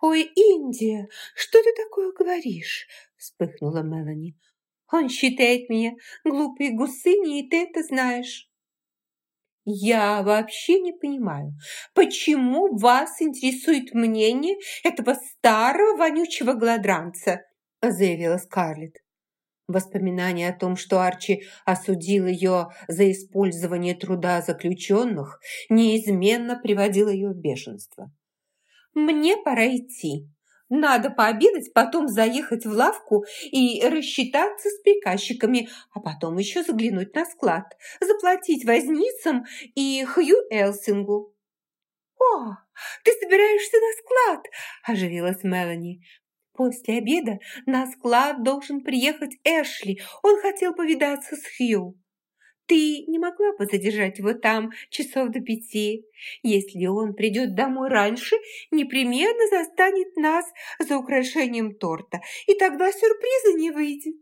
«Ой, Индия, что ты такое говоришь?» – вспыхнула Мелани. «Он считает меня глупой гусыней, и ты это знаешь». «Я вообще не понимаю, почему вас интересует мнение этого старого вонючего гладранца?» – заявила Скарлетт. Воспоминание о том, что Арчи осудил ее за использование труда заключенных, неизменно приводило ее в бешенство. «Мне пора идти. Надо пообедать, потом заехать в лавку и рассчитаться с приказчиками, а потом еще заглянуть на склад, заплатить возницам и Хью Элсингу». «О, ты собираешься на склад?» – оживилась Мелани. После обеда на склад должен приехать Эшли. Он хотел повидаться с Хью. Ты не могла бы задержать его там часов до пяти? Если он придет домой раньше, непременно застанет нас за украшением торта, и тогда сюрприза не выйдет.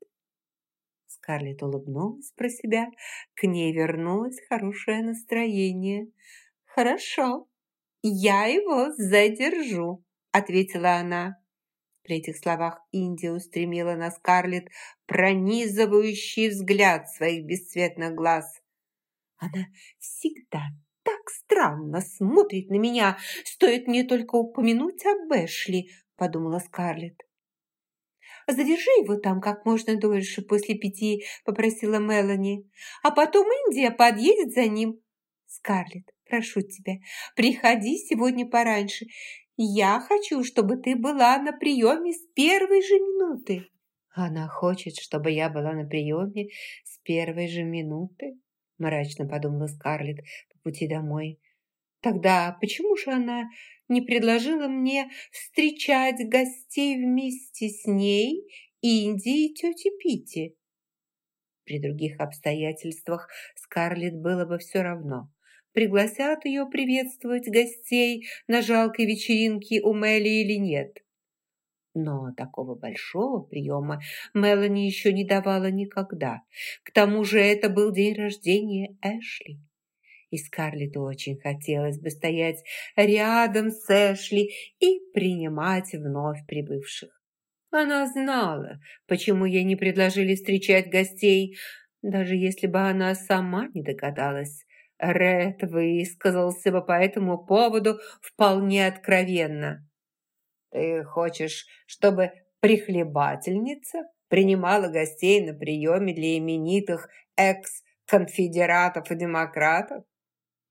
Скарлетт улыбнулась про себя. К ней вернулось хорошее настроение. «Хорошо, я его задержу», — ответила она. При этих словах Индия устремила на Скарлетт пронизывающий взгляд своих бесцветных глаз. Она всегда так странно смотрит на меня, стоит мне только упомянуть об Эшли, подумала Скарлетт. «Задержи его там как можно дольше после пяти», – попросила Мелани. «А потом Индия подъедет за ним». «Скарлетт, прошу тебя, приходи сегодня пораньше. Я хочу, чтобы ты была на приеме с первой же минуты». «Она хочет, чтобы я была на приеме с первой же минуты?» мрачно подумала Скарлетт по пути домой. «Тогда почему же она не предложила мне встречать гостей вместе с ней, Инди и тети Питти?» При других обстоятельствах Скарлетт было бы все равно пригласят ее приветствовать гостей на жалкой вечеринке у Мелли или нет. Но такого большого приема Мелани еще не давала никогда. К тому же это был день рождения Эшли. И Скарлетт очень хотелось бы стоять рядом с Эшли и принимать вновь прибывших. Она знала, почему ей не предложили встречать гостей, даже если бы она сама не догадалась. Ред высказался бы по этому поводу вполне откровенно. «Ты хочешь, чтобы прихлебательница принимала гостей на приеме для именитых экс-конфедератов и демократов?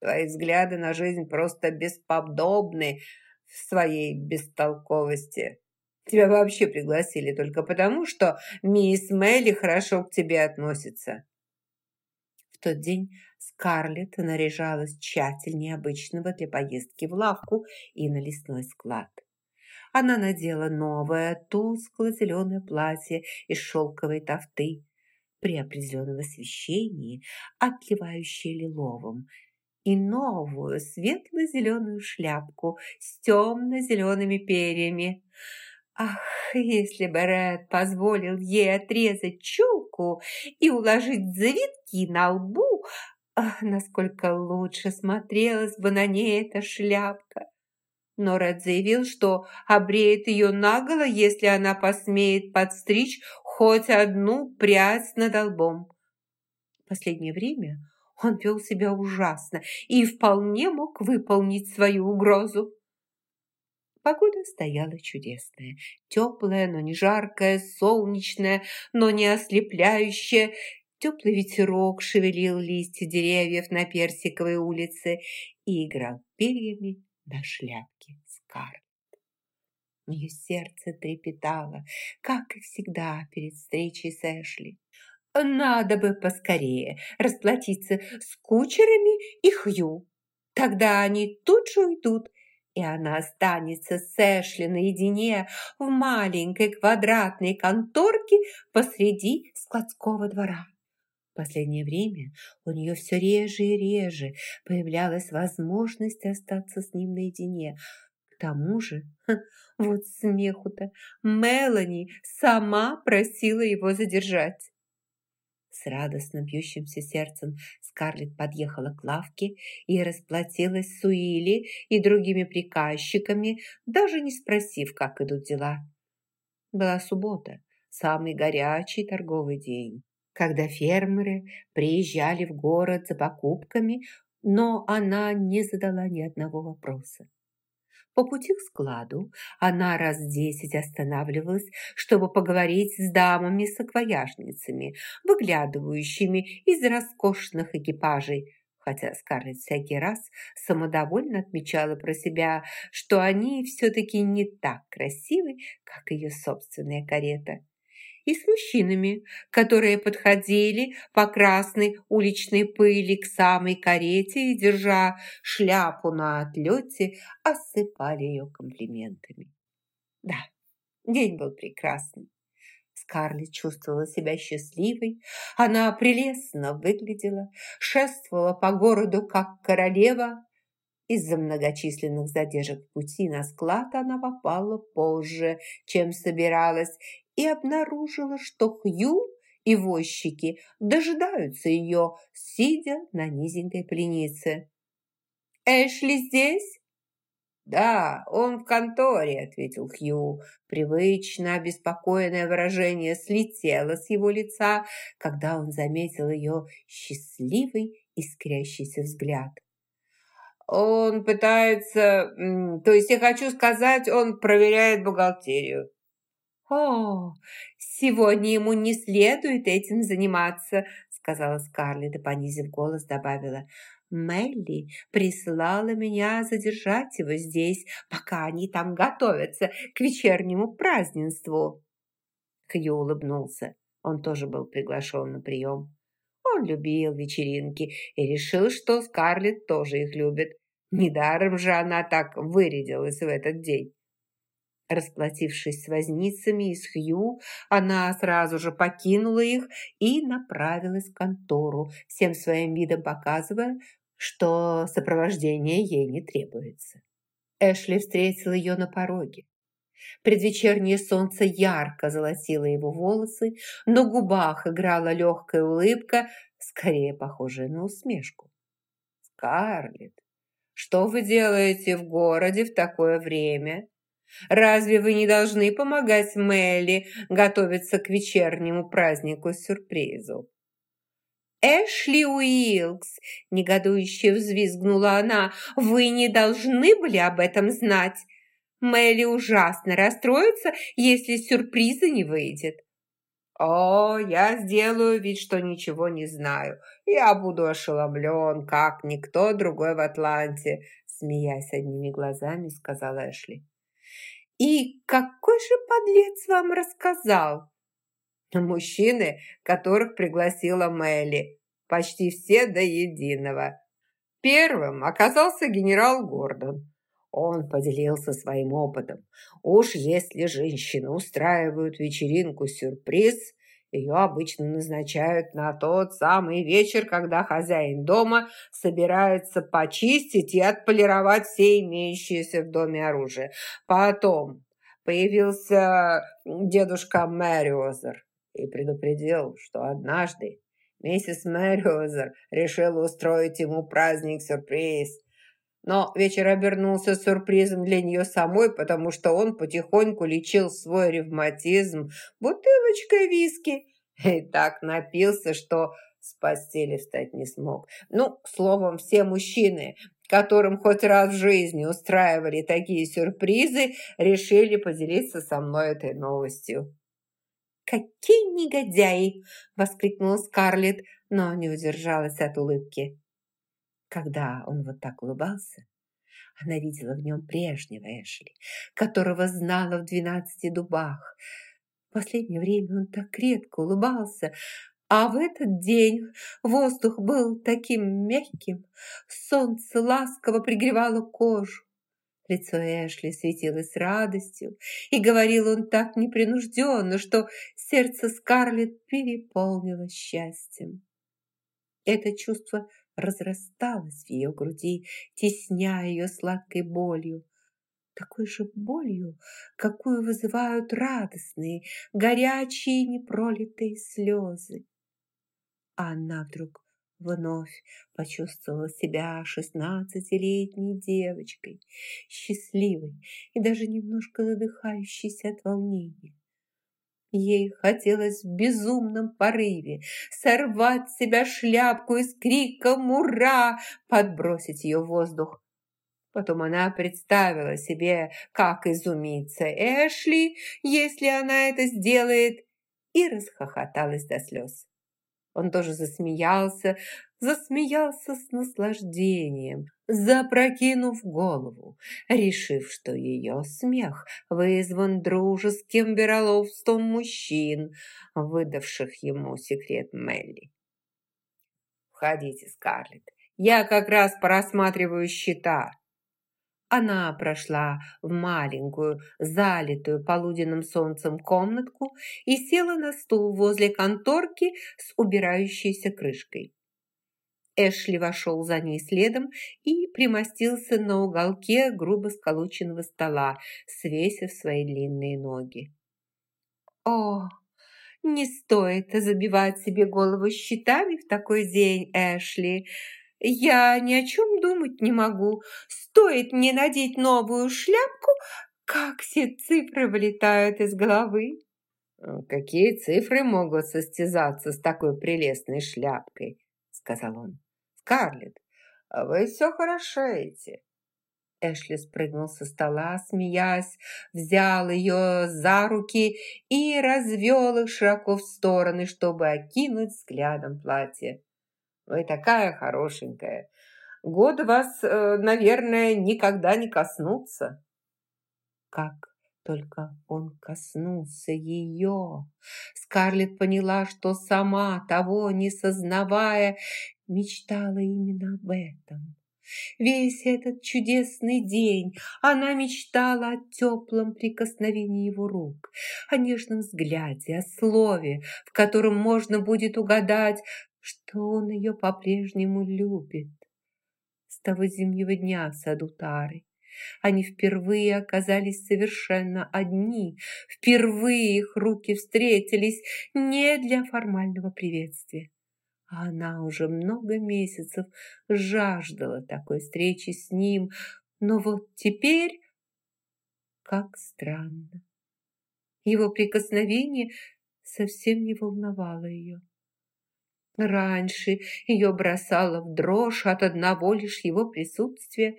Твои взгляды на жизнь просто бесподобны в своей бестолковости. Тебя вообще пригласили только потому, что мисс Мелли хорошо к тебе относится». Тот день Скарлетт наряжалась тщательнее обычного для поездки в лавку и на лесной склад. Она надела новое тускло-зеленое платье из шелковой тофты, при определенном освещении, отливающее лиловым, и новую светло-зеленую шляпку с темно-зелеными перьями. Ах, если бы Ред позволил ей отрезать челку и уложить завитки на лбу, Ах, насколько лучше смотрелась бы на ней эта шляпка. Но Ред заявил, что обреет ее наголо, если она посмеет подстричь хоть одну прядь над лбом. Последнее время он вел себя ужасно и вполне мог выполнить свою угрозу. Погода стояла чудесная, теплая, но не жаркая, солнечная, но не ослепляющая, Теплый ветерок шевелил листья деревьев на Персиковой улице и играл перьями на шляпке Скарлетт. Ее сердце трепетало, как и всегда перед встречей с Эшли. Надо бы поскорее расплатиться с кучерами и Хью. Тогда они тут же уйдут, и она останется с Эшли наедине в маленькой квадратной конторке посреди складского двора последнее время у нее все реже и реже появлялась возможность остаться с ним наедине. К тому же, вот смеху-то, Мелани сама просила его задержать. С радостно бьющимся сердцем Скарлетт подъехала к лавке и расплатилась с Уилли и другими приказчиками, даже не спросив, как идут дела. Была суббота, самый горячий торговый день, когда фермеры приезжали в город за покупками, но она не задала ни одного вопроса. По пути к складу. Она раз десять останавливалась, чтобы поговорить с дамами-саквояжницами, выглядывающими из роскошных экипажей, хотя Скарлетт всякий раз самодовольно отмечала про себя, что они все-таки не так красивы, как ее собственная карета и с мужчинами, которые подходили по красной уличной пыли к самой карете и, держа шляпу на отлете, осыпали ее комплиментами. Да, день был прекрасный. Скарлетт чувствовала себя счастливой. Она прелестно выглядела, шествовала по городу как королева. Из-за многочисленных задержек пути на склад она попала позже, чем собиралась, и обнаружила, что Хью и возчики дожидаются ее, сидя на низенькой пленице. «Эшли здесь?» «Да, он в конторе», — ответил Хью. Привычно обеспокоенное выражение слетело с его лица, когда он заметил ее счастливый искрящийся взгляд. «Он пытается... То есть я хочу сказать, он проверяет бухгалтерию». «О, сегодня ему не следует этим заниматься», сказала Скарлетт и, понизив голос, добавила. «Мелли прислала меня задержать его здесь, пока они там готовятся к вечернему празднеству». Хью улыбнулся. Он тоже был приглашен на прием. Он любил вечеринки и решил, что Скарлетт тоже их любит. Недаром же она так вырядилась в этот день. Расплатившись с возницами из Хью, она сразу же покинула их и направилась в контору, всем своим видом показывая, что сопровождение ей не требуется. Эшли встретил ее на пороге. Предвечернее солнце ярко золотило его волосы, на губах играла легкая улыбка, скорее похожая на усмешку. «Скарлетт, что вы делаете в городе в такое время?» Разве вы не должны помогать Мелли готовиться к вечернему празднику-сюрпризу?» «Эшли Уилкс!» – негодующе взвизгнула она. «Вы не должны были об этом знать. Мелли ужасно расстроится, если сюрприза не выйдет». «О, я сделаю вид, что ничего не знаю. Я буду ошеломлен, как никто другой в Атланте», смеясь одними глазами, сказала Эшли. «И какой же подлец вам рассказал?» «Мужчины, которых пригласила Мелли, почти все до единого. Первым оказался генерал Гордон. Он поделился своим опытом. Уж если женщины устраивают вечеринку-сюрприз, ее обычно назначают на тот самый вечер, когда хозяин дома собирается почистить и отполировать все имеющиеся в доме оружие. Потом появился дедушка Мэриозер и предупредил, что однажды миссис Мэриозер решила устроить ему праздник-сюрприз – но вечер обернулся сюрпризом для нее самой, потому что он потихоньку лечил свой ревматизм бутылочкой виски и так напился, что с постели встать не смог. Ну, словом, все мужчины, которым хоть раз в жизни устраивали такие сюрпризы, решили поделиться со мной этой новостью. «Какие негодяи!» – воскликнула Скарлетт, но не удержалась от улыбки. Когда он вот так улыбался, она видела в нем прежнего Эшли, которого знала в двенадцати дубах. В последнее время он так редко улыбался, а в этот день воздух был таким мягким, солнце ласково пригревало кожу. Лицо Эшли светилось радостью, и говорил он так непринужденно, что сердце Скарлетт переполнилось счастьем. Это чувство разрасталась в ее груди, тесняя ее сладкой болью. Такой же болью, какую вызывают радостные, горячие, непролитые слезы. А она вдруг вновь почувствовала себя шестнадцатилетней девочкой, счастливой и даже немножко задыхающейся от волнения. Ей хотелось в безумном порыве сорвать с себя шляпку и с криком «Ура!» подбросить ее в воздух. Потом она представила себе, как изумится Эшли, если она это сделает, и расхохоталась до слез. Он тоже засмеялся, засмеялся с наслаждением, запрокинув голову, решив, что ее смех вызван дружеским вероловством мужчин, выдавших ему секрет Мелли. «Входите, Скарлетт, я как раз просматриваю счета», она прошла в маленькую, залитую полуденным солнцем комнатку и села на стул возле конторки с убирающейся крышкой. Эшли вошел за ней следом и примостился на уголке грубо сколоченного стола, свесив свои длинные ноги. «О, не стоит забивать себе голову счетами в такой день, Эшли!» Я ни о чем думать не могу. Стоит мне надеть новую шляпку, как все цифры вылетают из головы. «Э, «Какие цифры могут состязаться с такой прелестной шляпкой?» сказал он. «Скарлетт, а вы все хорошеете». Эшли спрыгнул со стола, смеясь, взял ее за руки и развел их широко в стороны, чтобы окинуть взглядом платье. Вы такая хорошенькая. Годы вас, э, наверное, никогда не коснутся. Как только он коснулся ее, Скарлетт поняла, что сама, того не сознавая, мечтала именно об этом. Весь этот чудесный день она мечтала о теплом прикосновении его рук, о нежном взгляде, о слове, в котором можно будет угадать, что он ее по-прежнему любит. С того зимнего дня в саду Тары они впервые оказались совершенно одни, впервые их руки встретились не для формального приветствия. А она уже много месяцев жаждала такой встречи с ним, но вот теперь, как странно, его прикосновение совсем не волновало ее. Раньше ее бросало в дрожь от одного лишь его присутствия.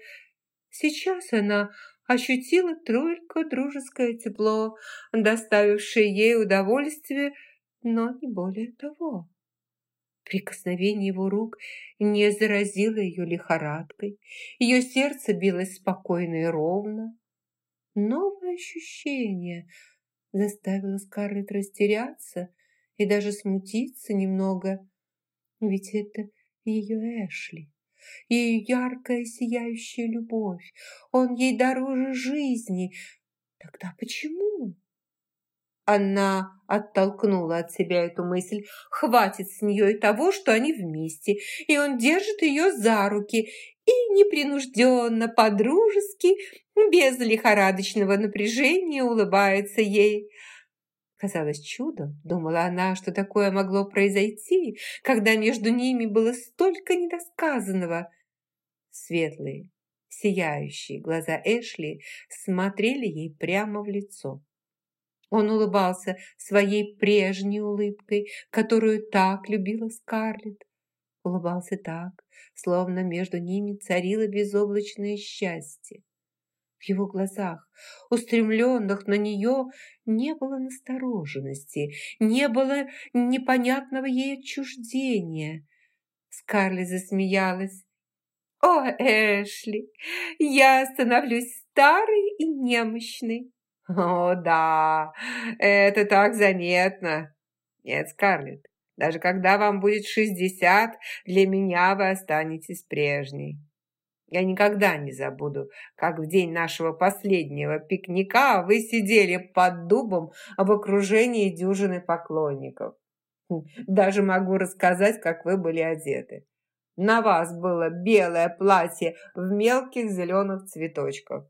Сейчас она ощутила только дружеское тепло, доставившее ей удовольствие, но не более того. Прикосновение его рук не заразило ее лихорадкой. Ее сердце билось спокойно и ровно. Новое ощущение заставило Скарлетт растеряться и даже смутиться немного. Ведь это ее Эшли, ее яркая сияющая любовь. Он ей дороже жизни. Тогда почему? Она оттолкнула от себя эту мысль. Хватит с нее и того, что они вместе, и он держит ее за руки и непринужденно, по-дружески, без лихорадочного напряжения улыбается ей. Казалось чудом, думала она, что такое могло произойти, когда между ними было столько недосказанного. Светлые, сияющие глаза Эшли смотрели ей прямо в лицо. Он улыбался своей прежней улыбкой, которую так любила Скарлетт. Улыбался так, словно между ними царило безоблачное счастье. В его глазах, устремленных на нее, не было настороженности, не было непонятного ей отчуждения. Скарлетт засмеялась. «О, Эшли, я становлюсь старой и немощной». «О, да, это так заметно». «Нет, Скарлетт, даже когда вам будет шестьдесят, для меня вы останетесь прежней». Я никогда не забуду, как в день нашего последнего пикника вы сидели под дубом в окружении дюжины поклонников. Даже могу рассказать, как вы были одеты. На вас было белое платье в мелких зеленых цветочках,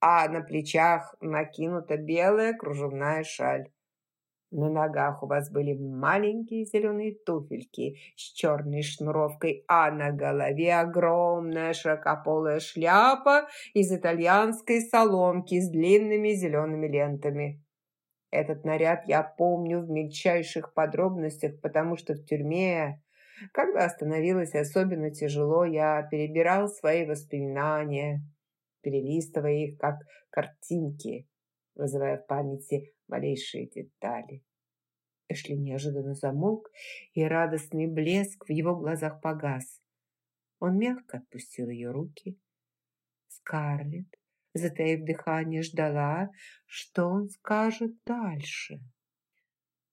а на плечах накинута белая кружевная шаль. На ногах у вас были маленькие зеленые туфельки с черной шнуровкой, а на голове огромная широкополая шляпа из итальянской соломки с длинными зелеными лентами. Этот наряд я помню в мельчайших подробностях, потому что в тюрьме, когда становилось особенно тяжело, я перебирал свои воспоминания, перелистывая их как картинки, вызывая в памяти малейшие детали. Эшли неожиданно замолк, и радостный блеск в его глазах погас. Он мягко отпустил ее руки. Скарлетт, затаив дыхание, ждала, что он скажет дальше.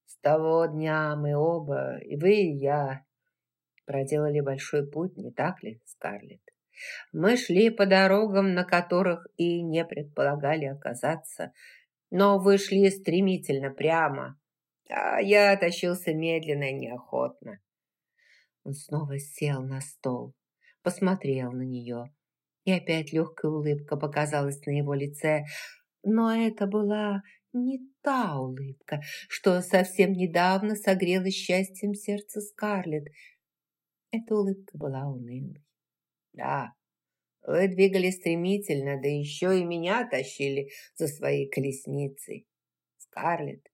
«С того дня мы оба, и вы, и я, проделали большой путь, не так ли, Скарлетт? Мы шли по дорогам, на которых и не предполагали оказаться, но вышли стремительно прямо, а я тащился медленно и неохотно. Он снова сел на стол, посмотрел на нее, и опять легкая улыбка показалась на его лице, но это была не та улыбка, что совсем недавно согрела счастьем сердце Скарлетт. Эта улыбка была унылой. Да, вы двигались стремительно, да еще и меня тащили за своей колесницей. Скарлетт,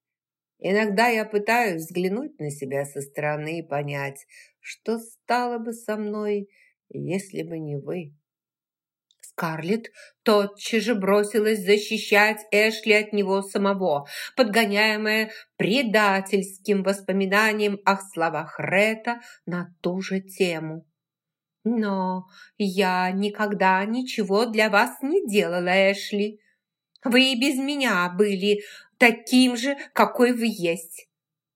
иногда я пытаюсь взглянуть на себя со стороны и понять, что стало бы со мной, если бы не вы. Скарлетт тотчас же бросилась защищать Эшли от него самого, подгоняемая предательским воспоминанием о словах Рета на ту же тему. «Но я никогда ничего для вас не делала, Эшли. Вы и без меня были таким же, какой вы есть.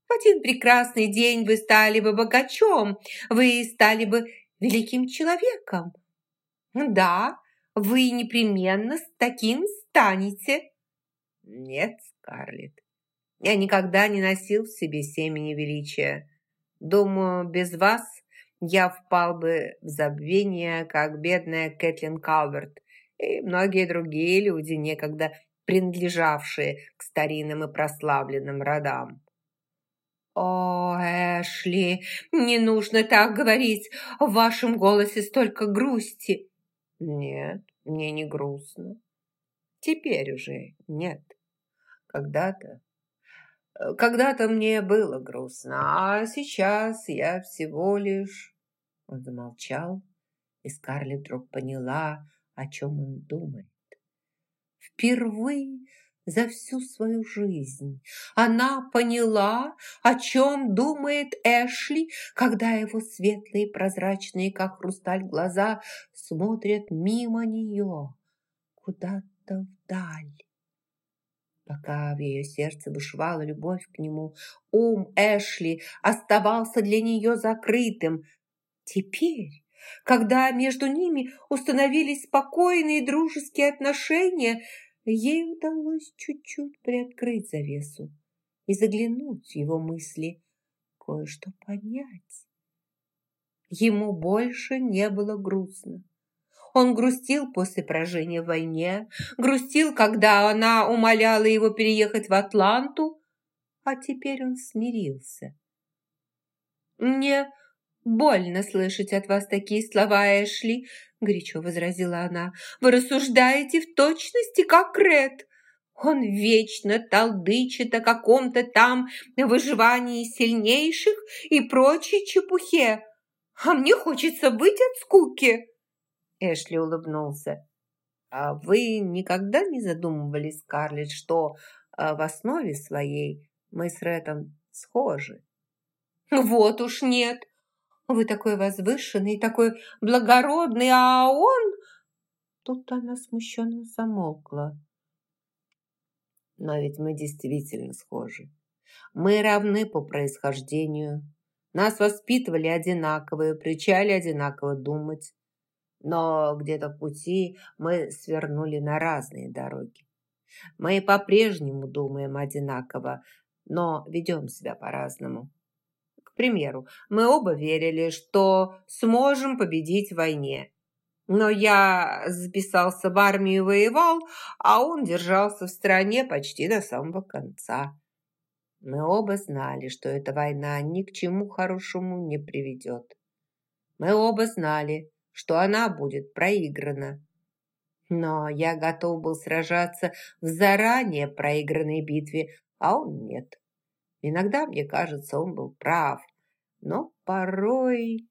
В один прекрасный день вы стали бы богачом, вы стали бы великим человеком. Да, вы непременно с таким станете». «Нет, Скарлетт, я никогда не носил в себе семени величия. Думаю, без вас я впал бы в забвение, как бедная Кэтлин Калверт и многие другие люди, некогда принадлежавшие к старинным и прославленным родам. «О, Эшли, не нужно так говорить, в вашем голосе столько грусти!» «Нет, мне не грустно. Теперь уже нет. Когда-то когда-то мне было грустно, а сейчас я всего лишь...» Он замолчал, и Скарлетт вдруг поняла, о чем он думает. Впервые за всю свою жизнь она поняла, о чем думает Эшли, когда его светлые, прозрачные, как хрусталь, глаза смотрят мимо нее, куда-то вдаль. Пока в ее сердце бушевала любовь к нему, ум Эшли оставался для нее закрытым. Теперь, когда между ними установились спокойные дружеские отношения, ей удалось чуть-чуть приоткрыть завесу и заглянуть в его мысли, кое-что понять. Ему больше не было грустно. Он грустил после поражения в войне, грустил, когда она умоляла его переехать в Атланту, а теперь он смирился. «Мне больно слышать от вас такие слова, Эшли», – горячо возразила она. «Вы рассуждаете в точности, как Ред. Он вечно толдычит о каком-то там выживании сильнейших и прочей чепухе, а мне хочется быть от скуки». Эшли улыбнулся. «А вы никогда не задумывались, Скарлетт, что а, в основе своей мы с Рэтом схожи?» «Вот уж нет! Вы такой возвышенный, такой благородный, а он...» Тут она смущенно замолкла. «Но ведь мы действительно схожи. Мы равны по происхождению. Нас воспитывали одинаково и приучали одинаково думать но где-то в пути мы свернули на разные дороги. Мы по-прежнему думаем одинаково, но ведем себя по-разному. К примеру, мы оба верили, что сможем победить в войне. Но я записался в армию и воевал, а он держался в стране почти до самого конца. Мы оба знали, что эта война ни к чему хорошему не приведет. Мы оба знали, что она будет проиграна. Но я готов был сражаться в заранее проигранной битве, а он нет. Иногда, мне кажется, он был прав, но порой